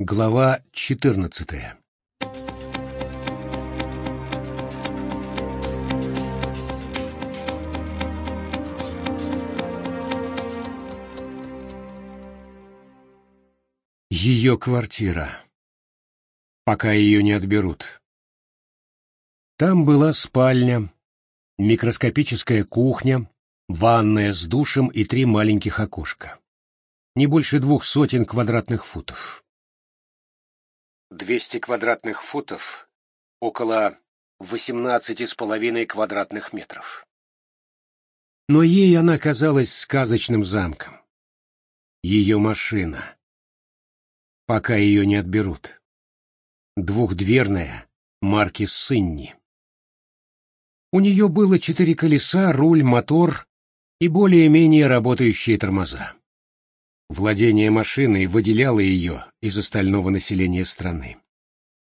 Глава четырнадцатая Ее квартира. Пока ее не отберут. Там была спальня, микроскопическая кухня, ванная с душем и три маленьких окошка. Не больше двух сотен квадратных футов. Двести квадратных футов — около восемнадцати с половиной квадратных метров. Но ей она казалась сказочным замком. Ее машина. Пока ее не отберут. Двухдверная, марки Сынни. У нее было четыре колеса, руль, мотор и более-менее работающие тормоза. Владение машиной выделяло ее из остального населения страны.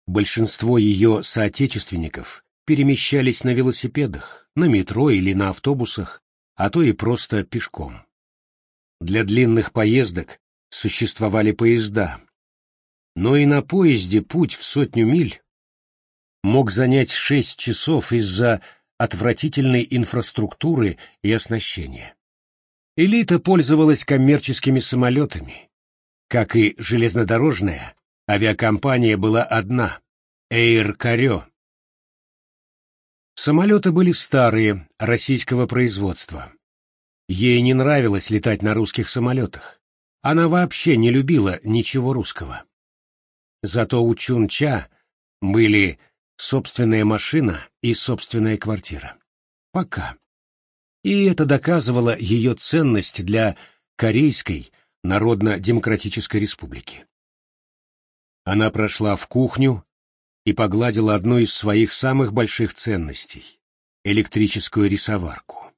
Большинство ее соотечественников перемещались на велосипедах, на метро или на автобусах, а то и просто пешком. Для длинных поездок существовали поезда, но и на поезде путь в сотню миль мог занять шесть часов из-за отвратительной инфраструктуры и оснащения. Элита пользовалась коммерческими самолетами. Как и железнодорожная, авиакомпания была одна — Air Cario. Самолеты были старые, российского производства. Ей не нравилось летать на русских самолетах. Она вообще не любила ничего русского. Зато у Чун-Ча были собственная машина и собственная квартира. Пока. И это доказывало ее ценность для Корейской Народно-Демократической Республики. Она прошла в кухню и погладила одну из своих самых больших ценностей — электрическую рисоварку.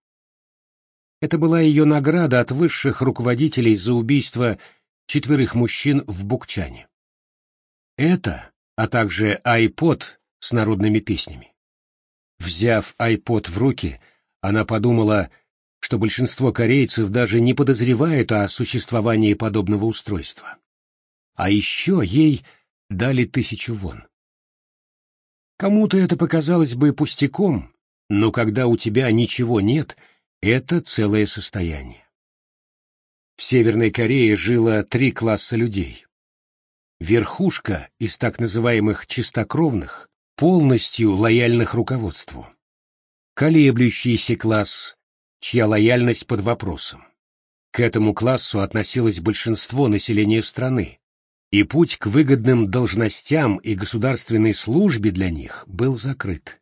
Это была ее награда от высших руководителей за убийство четверых мужчин в Букчане. Это, а также iPod с народными песнями. Взяв iPod в руки, она подумала, что большинство корейцев даже не подозревают о существовании подобного устройства. А еще ей дали тысячу вон. Кому-то это показалось бы пустяком, но когда у тебя ничего нет, это целое состояние. В Северной Корее жило три класса людей. Верхушка из так называемых чистокровных, полностью лояльных руководству. Колеблющийся класс, чья лояльность под вопросом. К этому классу относилось большинство населения страны, и путь к выгодным должностям и государственной службе для них был закрыт.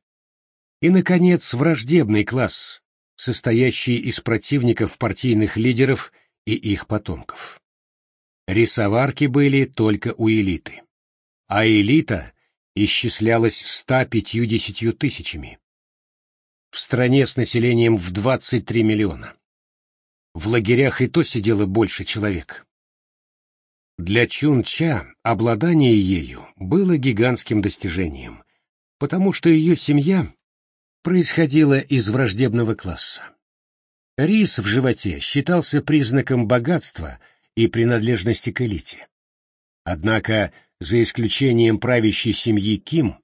И, наконец, враждебный класс, состоящий из противников партийных лидеров и их потомков. Рисоварки были только у элиты. А элита исчислялась 150 тысячами. В стране с населением в 23 миллиона. В лагерях и то сидело больше человек. Для Чун-Ча обладание ею было гигантским достижением, потому что ее семья происходила из враждебного класса. Рис в животе считался признаком богатства и принадлежности к элите. Однако за исключением правящей семьи Ким,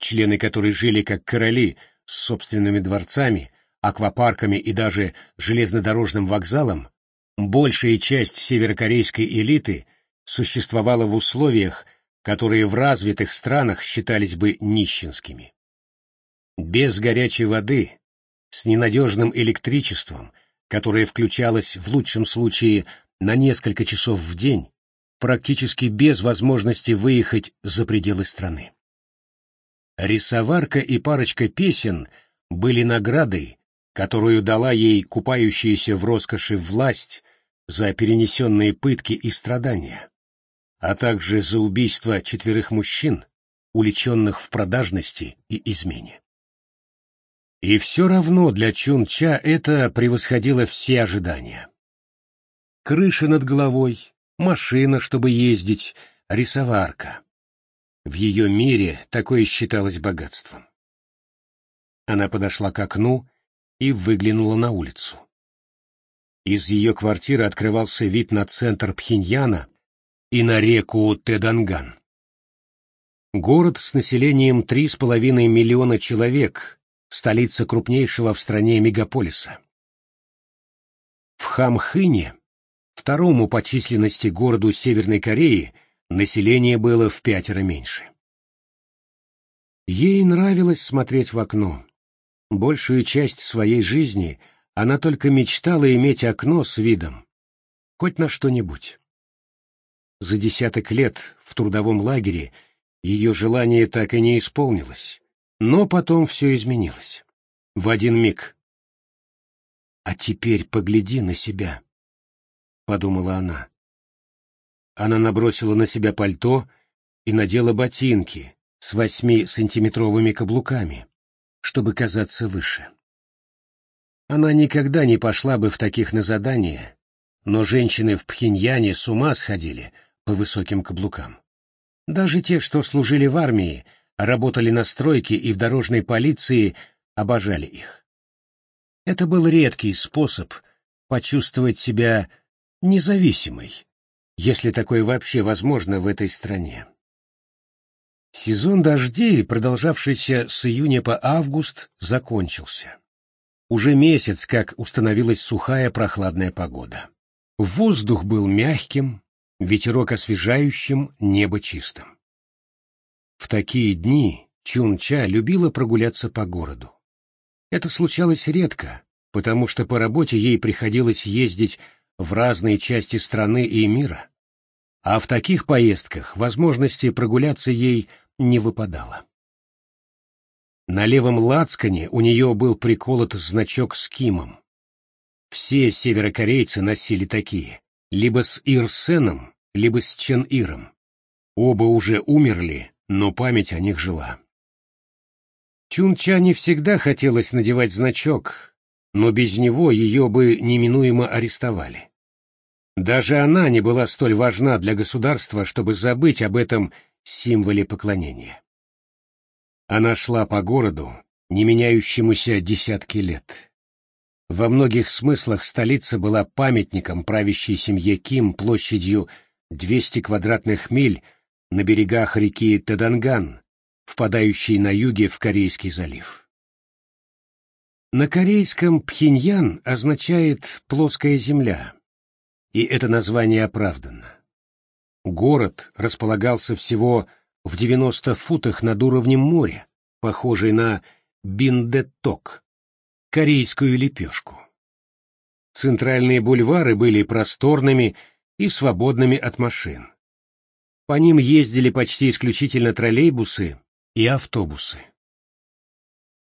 члены которой жили как короли с собственными дворцами, аквапарками и даже железнодорожным вокзалом, большая часть северокорейской элиты существовала в условиях, которые в развитых странах считались бы нищенскими. Без горячей воды, с ненадежным электричеством, которое включалось в лучшем случае на несколько часов в день, практически без возможности выехать за пределы страны. Рисоварка и парочка песен были наградой, которую дала ей купающаяся в роскоши власть за перенесенные пытки и страдания, а также за убийство четверых мужчин, уличенных в продажности и измене. И все равно для Чун-Ча это превосходило все ожидания. Крыша над головой, машина, чтобы ездить, рисоварка. В ее мире такое считалось богатством. Она подошла к окну и выглянула на улицу. Из ее квартиры открывался вид на центр Пхеньяна, и на реку Теданган. Город с населением 3,5 миллиона человек, столица крупнейшего в стране мегаполиса. В Хамхыне, второму по численности городу Северной Кореи, население было в пятеро меньше. Ей нравилось смотреть в окно. Большую часть своей жизни она только мечтала иметь окно с видом, хоть на что-нибудь. За десяток лет в трудовом лагере ее желание так и не исполнилось, но потом все изменилось. В один миг. «А теперь погляди на себя», — подумала она. Она набросила на себя пальто и надела ботинки с восьми-сантиметровыми каблуками, чтобы казаться выше. Она никогда не пошла бы в таких на задания, но женщины в Пхеньяне с ума сходили по высоким каблукам. Даже те, что служили в армии, работали на стройке и в дорожной полиции, обожали их. Это был редкий способ почувствовать себя независимой, если такое вообще возможно в этой стране. Сезон дождей, продолжавшийся с июня по август, закончился. Уже месяц, как установилась сухая прохладная погода. Воздух был мягким, ветерок освежающим, небо чистым. В такие дни Чунча любила прогуляться по городу. Это случалось редко, потому что по работе ей приходилось ездить в разные части страны и мира, а в таких поездках возможности прогуляться ей не выпадало. На левом лацкане у нее был приколот значок с Кимом. Все северокорейцы носили такие, либо с Ирсеном, либо с Чен-Иром. Оба уже умерли, но память о них жила. Чунча не всегда хотелось надевать значок, но без него ее бы неминуемо арестовали. Даже она не была столь важна для государства, чтобы забыть об этом символе поклонения. Она шла по городу, не меняющемуся десятки лет. Во многих смыслах столица была памятником правящей семье Ким площадью 200 квадратных миль на берегах реки Таданган, впадающей на юге в Корейский залив. На корейском Пхеньян означает «плоская земля», и это название оправдано. Город располагался всего в 90 футах над уровнем моря, похожий на биндеток, корейскую лепешку. Центральные бульвары были просторными и свободными от машин. По ним ездили почти исключительно троллейбусы и автобусы.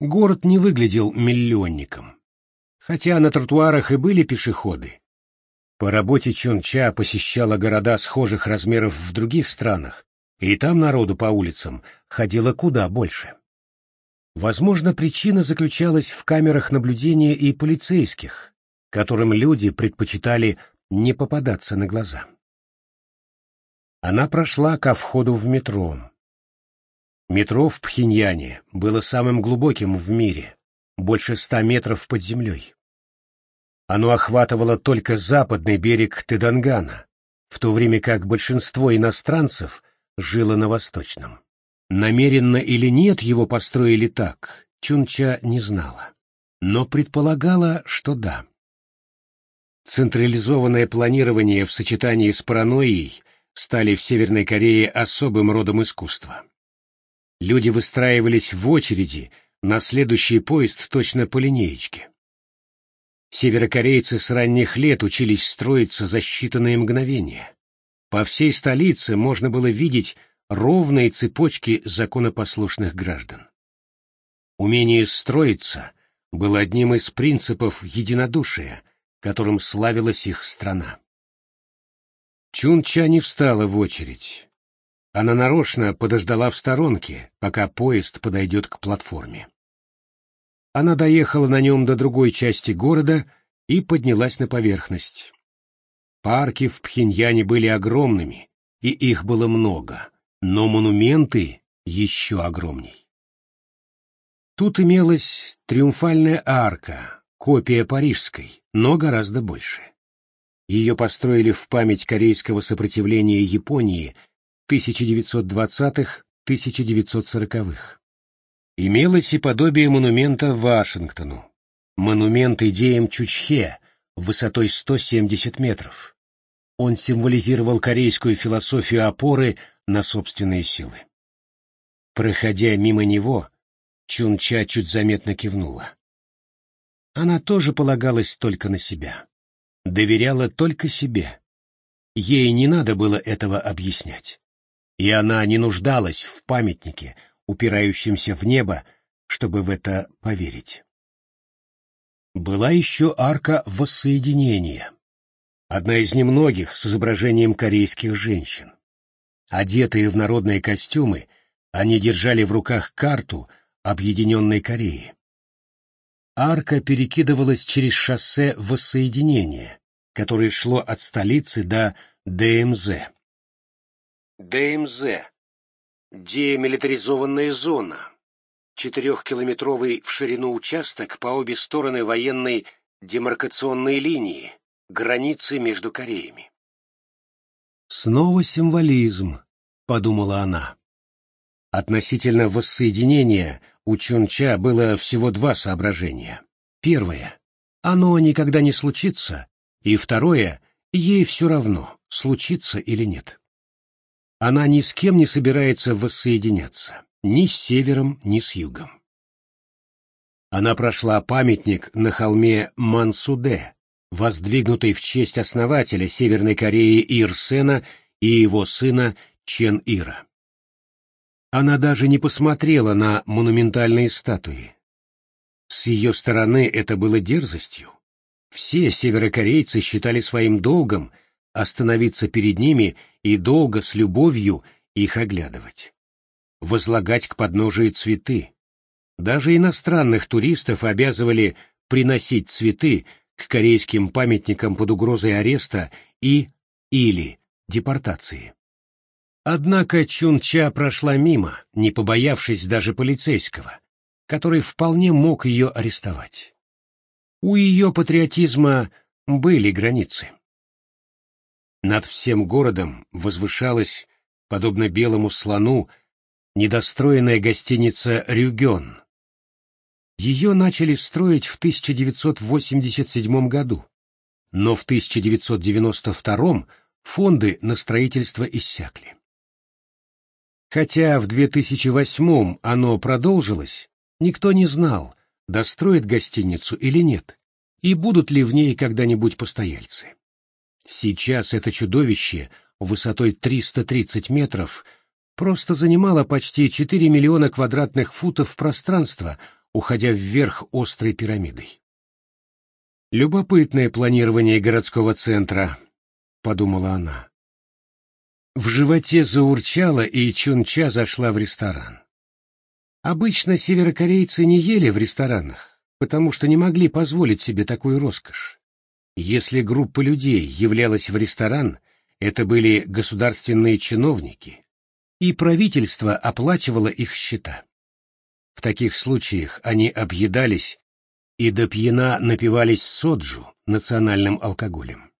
Город не выглядел миллионником. Хотя на тротуарах и были пешеходы. По работе Чонча посещала города схожих размеров в других странах, и там народу по улицам ходило куда больше. Возможно, причина заключалась в камерах наблюдения и полицейских, которым люди предпочитали не попадаться на глаза. Она прошла ко входу в метро. Метро в Пхеньяне было самым глубоким в мире, больше ста метров под землей. Оно охватывало только западный берег Тедангана, в то время как большинство иностранцев жило на восточном. Намеренно или нет его построили так, Чунча не знала, но предполагала, что да. Централизованное планирование в сочетании с паранойей стали в Северной Корее особым родом искусства. Люди выстраивались в очереди на следующий поезд точно по линеечке. Северокорейцы с ранних лет учились строиться за считанные мгновения. По всей столице можно было видеть ровные цепочки законопослушных граждан. Умение строиться было одним из принципов единодушия, которым славилась их страна. Чунча не встала в очередь. Она нарочно подождала в сторонке, пока поезд подойдет к платформе. Она доехала на нем до другой части города и поднялась на поверхность. Парки в Пхеньяне были огромными, и их было много, но монументы еще огромней. Тут имелась триумфальная арка, копия парижской, но гораздо больше. Ее построили в память корейского сопротивления Японии 1920-1940-х. Имелось и подобие монумента Вашингтону. Монумент идеям Чучхе высотой 170 метров. Он символизировал корейскую философию опоры на собственные силы. Проходя мимо него, Чунча чуть заметно кивнула. Она тоже полагалась только на себя. Доверяла только себе. Ей не надо было этого объяснять. И она не нуждалась в памятнике, упирающемся в небо, чтобы в это поверить. Была еще арка воссоединения, одна из немногих с изображением корейских женщин. Одетые в народные костюмы, они держали в руках карту Объединенной Кореи. Арка перекидывалась через шоссе воссоединения, которое шло от столицы до ДМЗ. ДМЗ — демилитаризованная зона, четырехкилометровый в ширину участок по обе стороны военной демаркационной линии, границы между Кореями. «Снова символизм», — подумала она. Относительно воссоединения у Чунча было всего два соображения. Первое — оно никогда не случится, и второе — ей все равно, случится или нет. Она ни с кем не собирается воссоединяться, ни с севером, ни с югом. Она прошла памятник на холме Мансуде, воздвигнутый в честь основателя Северной Кореи Ир Сена и его сына Чен Ира. Она даже не посмотрела на монументальные статуи. С ее стороны это было дерзостью. Все северокорейцы считали своим долгом остановиться перед ними и долго с любовью их оглядывать. Возлагать к подножию цветы. Даже иностранных туристов обязывали приносить цветы к корейским памятникам под угрозой ареста и или депортации. Однако Чунча прошла мимо, не побоявшись даже полицейского, который вполне мог ее арестовать. У ее патриотизма были границы. Над всем городом возвышалась, подобно белому слону, недостроенная гостиница «Рюген». Ее начали строить в 1987 году, но в 1992 фонды на строительство иссякли. Хотя в 2008 оно продолжилось, никто не знал, достроят гостиницу или нет, и будут ли в ней когда-нибудь постояльцы. Сейчас это чудовище высотой 330 метров просто занимало почти 4 миллиона квадратных футов пространства, уходя вверх острой пирамидой. «Любопытное планирование городского центра», — подумала она. В животе заурчало, и Чунча зашла в ресторан. Обычно северокорейцы не ели в ресторанах, потому что не могли позволить себе такую роскошь. Если группа людей являлась в ресторан, это были государственные чиновники, и правительство оплачивало их счета. В таких случаях они объедались и до пьяна напивались соджу, национальным алкоголем.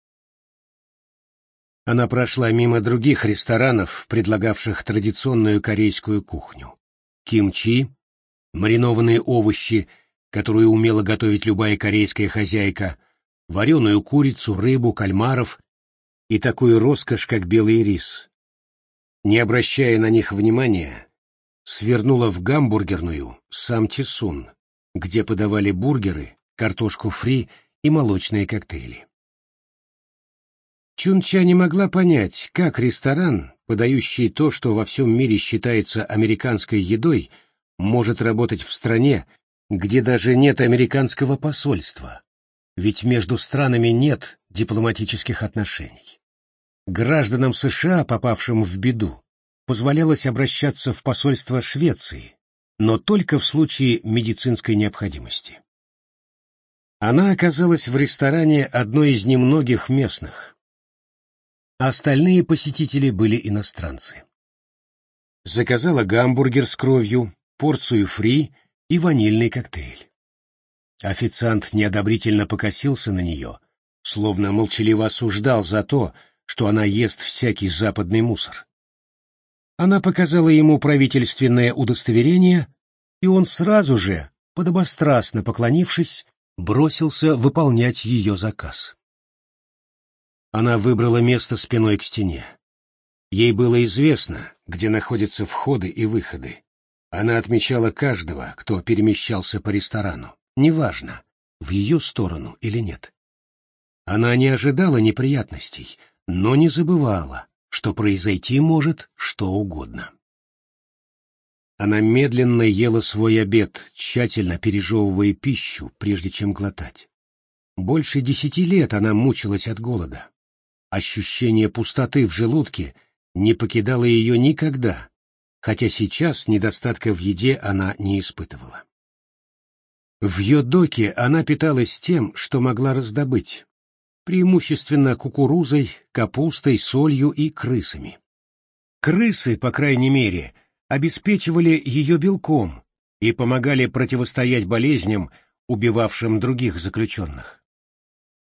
Она прошла мимо других ресторанов, предлагавших традиционную корейскую кухню. Кимчи, маринованные овощи, которые умела готовить любая корейская хозяйка, вареную курицу, рыбу, кальмаров и такую роскошь, как белый рис. Не обращая на них внимания, свернула в гамбургерную сам Чесун, где подавали бургеры, картошку фри и молочные коктейли. Чунча не могла понять, как ресторан, подающий то, что во всем мире считается американской едой, может работать в стране, где даже нет американского посольства, ведь между странами нет дипломатических отношений. Гражданам США, попавшим в беду, позволялось обращаться в посольство Швеции, но только в случае медицинской необходимости. Она оказалась в ресторане одной из немногих местных, остальные посетители были иностранцы. Заказала гамбургер с кровью, порцию фри и ванильный коктейль. Официант неодобрительно покосился на нее, словно молчаливо осуждал за то, что она ест всякий западный мусор. Она показала ему правительственное удостоверение, и он сразу же, подобострастно поклонившись, бросился выполнять ее заказ. Она выбрала место спиной к стене. Ей было известно, где находятся входы и выходы. Она отмечала каждого, кто перемещался по ресторану, неважно, в ее сторону или нет. Она не ожидала неприятностей, но не забывала, что произойти может что угодно. Она медленно ела свой обед, тщательно пережевывая пищу, прежде чем глотать. Больше десяти лет она мучилась от голода. Ощущение пустоты в желудке не покидало ее никогда, хотя сейчас недостатка в еде она не испытывала. В Йодоке она питалась тем, что могла раздобыть, преимущественно кукурузой, капустой, солью и крысами. Крысы, по крайней мере, обеспечивали ее белком и помогали противостоять болезням, убивавшим других заключенных.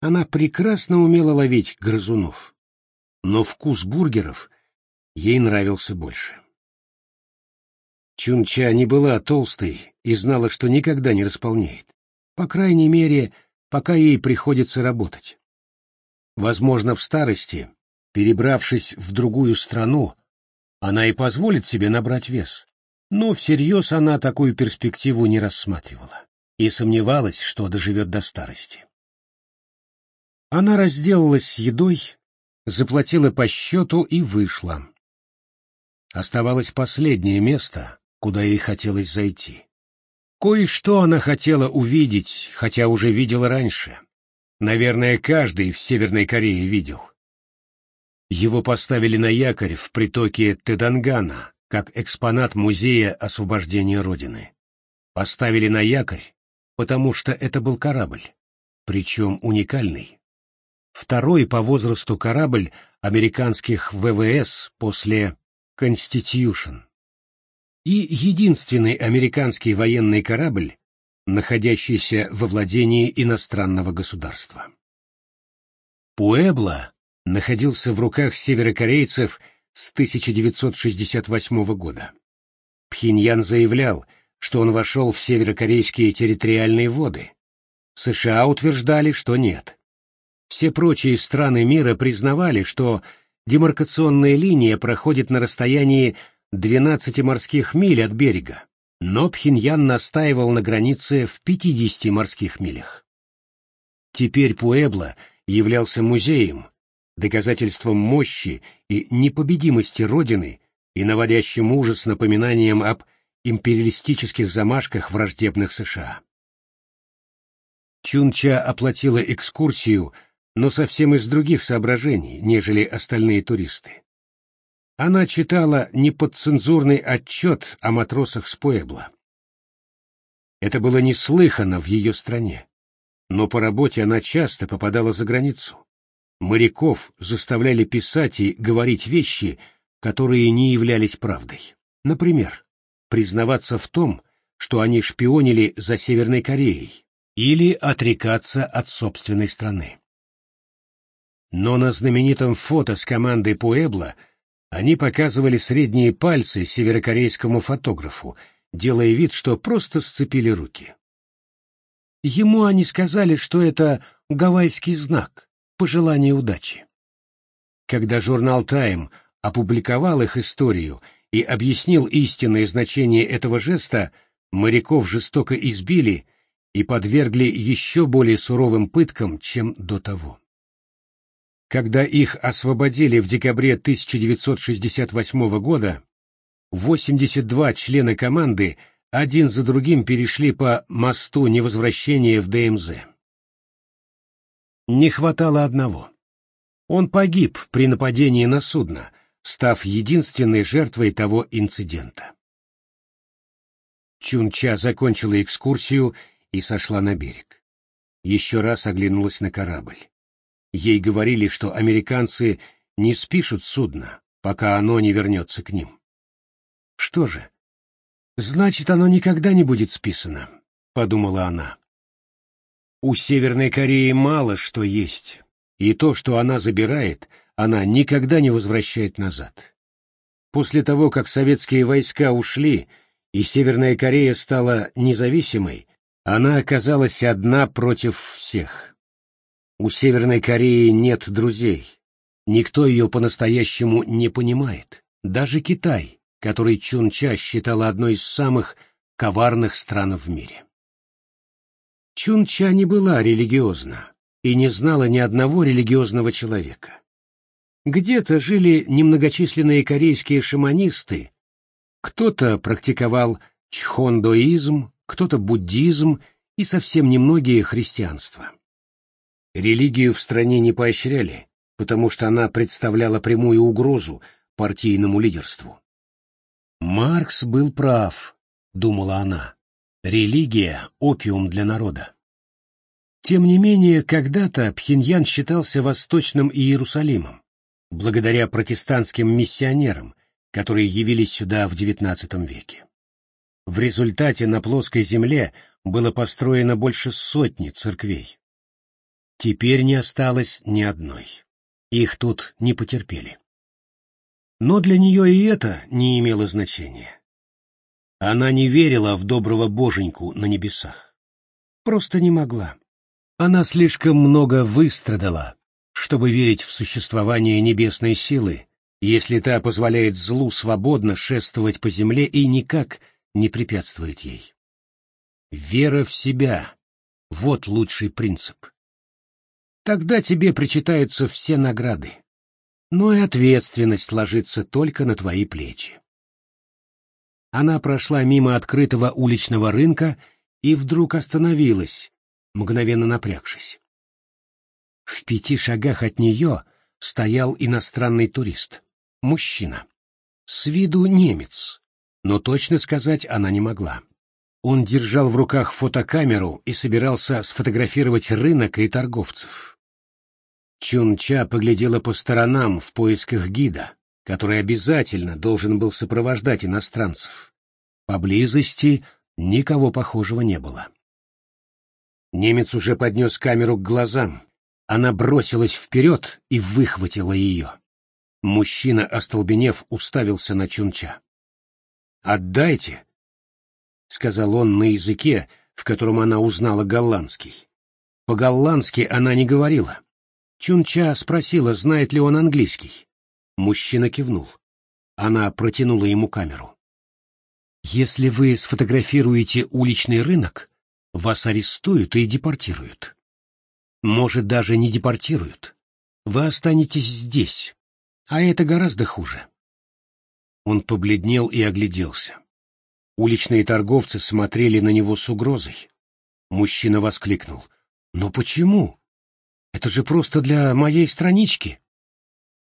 Она прекрасно умела ловить грызунов, но вкус бургеров ей нравился больше. Чунча не была толстой и знала, что никогда не располнеет. По крайней мере, пока ей приходится работать. Возможно, в старости, перебравшись в другую страну, она и позволит себе набрать вес. Но всерьез она такую перспективу не рассматривала и сомневалась, что доживет до старости. Она разделалась с едой, заплатила по счету и вышла. Оставалось последнее место, куда ей хотелось зайти. Кое-что она хотела увидеть, хотя уже видела раньше. Наверное, каждый в Северной Корее видел. Его поставили на якорь в притоке Тедангана, как экспонат Музея освобождения Родины. Поставили на якорь, потому что это был корабль, причем уникальный. Второй по возрасту корабль американских ВВС после Constitution. И единственный американский военный корабль, находящийся во владении иностранного государства. Пуэбло находился в руках северокорейцев с 1968 года. Пхеньян заявлял, что он вошел в северокорейские территориальные воды. США утверждали, что нет. Все прочие страны мира признавали, что демаркационная линия проходит на расстоянии 12 морских миль от берега, но Пхеньян настаивал на границе в 50 морских милях. Теперь Пуэбло являлся музеем, доказательством мощи и непобедимости Родины и наводящим ужас напоминанием об империалистических замашках враждебных США. Чунча оплатила экскурсию, но совсем из других соображений, нежели остальные туристы. Она читала неподцензурный отчет о матросах с Пуэбла. Это было неслыхано в ее стране, но по работе она часто попадала за границу. Моряков заставляли писать и говорить вещи, которые не являлись правдой. Например, признаваться в том, что они шпионили за Северной Кореей, или отрекаться от собственной страны. Но на знаменитом фото с командой Пуэбла они показывали средние пальцы северокорейскому фотографу, делая вид, что просто сцепили руки. Ему они сказали, что это гавайский знак, пожелание удачи. Когда журнал «Тайм» опубликовал их историю и объяснил истинное значение этого жеста, моряков жестоко избили и подвергли еще более суровым пыткам, чем до того. Когда их освободили в декабре 1968 года, 82 члена команды один за другим перешли по мосту невозвращения в ДМЗ. Не хватало одного. Он погиб при нападении на судно, став единственной жертвой того инцидента. Чунча закончила экскурсию и сошла на берег. Еще раз оглянулась на корабль. Ей говорили, что американцы не спишут судно, пока оно не вернется к ним. Что же? Значит, оно никогда не будет списано, подумала она. У Северной Кореи мало что есть, и то, что она забирает, она никогда не возвращает назад. После того, как советские войска ушли, и Северная Корея стала независимой, она оказалась одна против всех. У Северной Кореи нет друзей. Никто ее по-настоящему не понимает. Даже Китай, который Чунча считала одной из самых коварных стран в мире. Чунча не была религиозна и не знала ни одного религиозного человека. Где-то жили немногочисленные корейские шаманисты, кто-то практиковал чхондоизм, кто-то буддизм и совсем немногие христианство. Религию в стране не поощряли, потому что она представляла прямую угрозу партийному лидерству. Маркс был прав, думала она. Религия — опиум для народа. Тем не менее, когда-то Пхеньян считался Восточным Иерусалимом, благодаря протестантским миссионерам, которые явились сюда в XIX веке. В результате на плоской земле было построено больше сотни церквей. Теперь не осталось ни одной. Их тут не потерпели. Но для нее и это не имело значения. Она не верила в доброго боженьку на небесах. Просто не могла. Она слишком много выстрадала, чтобы верить в существование небесной силы, если та позволяет злу свободно шествовать по земле и никак не препятствует ей. Вера в себя — вот лучший принцип. Тогда тебе причитаются все награды, но и ответственность ложится только на твои плечи. Она прошла мимо открытого уличного рынка и вдруг остановилась, мгновенно напрягшись. В пяти шагах от нее стоял иностранный турист мужчина. С виду немец, но точно сказать она не могла. Он держал в руках фотокамеру и собирался сфотографировать рынок и торговцев. Чунча поглядела по сторонам в поисках гида, который обязательно должен был сопровождать иностранцев. Поблизости никого похожего не было. Немец уже поднес камеру к глазам. Она бросилась вперед и выхватила ее. Мужчина, остолбенев, уставился на Чунча. «Отдайте!» — сказал он на языке, в котором она узнала голландский. По-голландски она не говорила. Чунча спросила, знает ли он английский. Мужчина кивнул. Она протянула ему камеру. «Если вы сфотографируете уличный рынок, вас арестуют и депортируют. Может, даже не депортируют. Вы останетесь здесь, а это гораздо хуже. Он побледнел и огляделся. Уличные торговцы смотрели на него с угрозой. Мужчина воскликнул. «Но почему? Это же просто для моей странички».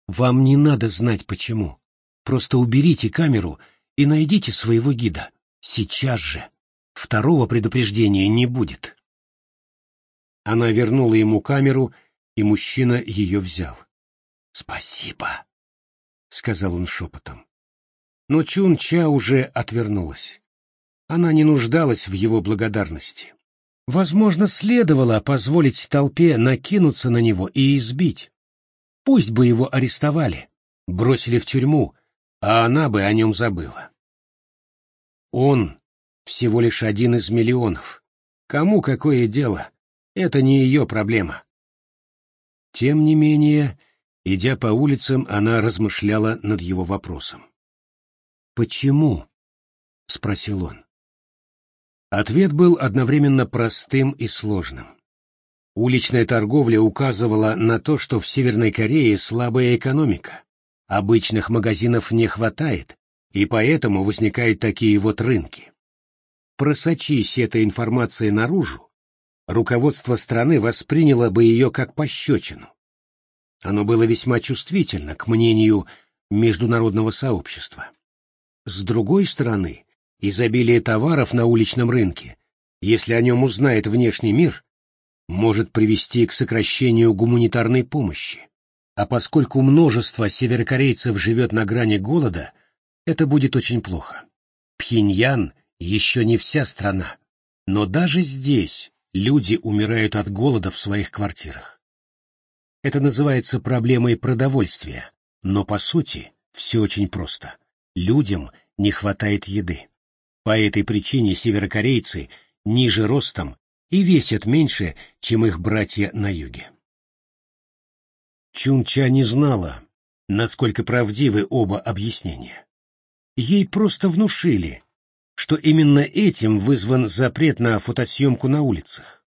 «Вам не надо знать почему. Просто уберите камеру и найдите своего гида. Сейчас же. Второго предупреждения не будет». Она вернула ему камеру, и мужчина ее взял. «Спасибо», — сказал он шепотом. Но Чун-Ча уже отвернулась. Она не нуждалась в его благодарности. Возможно, следовало позволить толпе накинуться на него и избить. Пусть бы его арестовали, бросили в тюрьму, а она бы о нем забыла. Он всего лишь один из миллионов. Кому какое дело? Это не ее проблема. Тем не менее, Идя по улицам, она размышляла над его вопросом. «Почему?» — спросил он. Ответ был одновременно простым и сложным. Уличная торговля указывала на то, что в Северной Корее слабая экономика, обычных магазинов не хватает, и поэтому возникают такие вот рынки. Просочись эта информация наружу, руководство страны восприняло бы ее как пощечину. Оно было весьма чувствительно к мнению международного сообщества. С другой стороны, изобилие товаров на уличном рынке, если о нем узнает внешний мир, может привести к сокращению гуманитарной помощи. А поскольку множество северокорейцев живет на грани голода, это будет очень плохо. Пхеньян еще не вся страна, но даже здесь люди умирают от голода в своих квартирах. Это называется проблемой продовольствия, но по сути все очень просто. Людям не хватает еды. По этой причине северокорейцы ниже ростом и весят меньше, чем их братья на юге. Чунча не знала, насколько правдивы оба объяснения. Ей просто внушили, что именно этим вызван запрет на фотосъемку на улицах.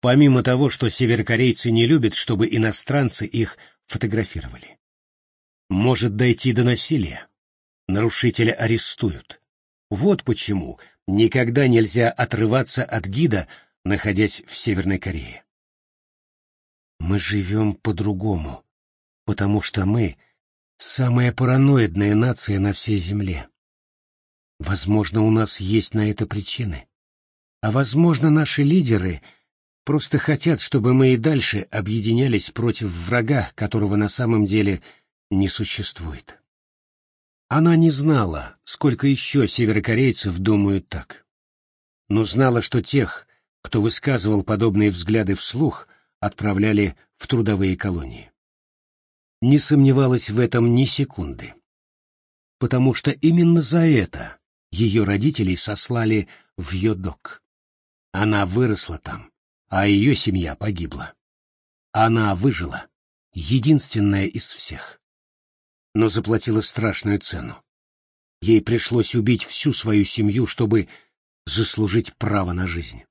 Помимо того, что северокорейцы не любят, чтобы иностранцы их фотографировали. Может дойти до насилия. Нарушителя арестуют. Вот почему никогда нельзя отрываться от гида, находясь в Северной Корее. Мы живем по-другому, потому что мы — самая параноидная нация на всей Земле. Возможно, у нас есть на это причины. А возможно, наши лидеры просто хотят, чтобы мы и дальше объединялись против врага, которого на самом деле не существует. Она не знала, сколько еще северокорейцев думают так. Но знала, что тех, кто высказывал подобные взгляды вслух, отправляли в трудовые колонии. Не сомневалась в этом ни секунды. Потому что именно за это ее родителей сослали в Йодок. Она выросла там, а ее семья погибла. Она выжила, единственная из всех. Но заплатила страшную цену. Ей пришлось убить всю свою семью, чтобы заслужить право на жизнь.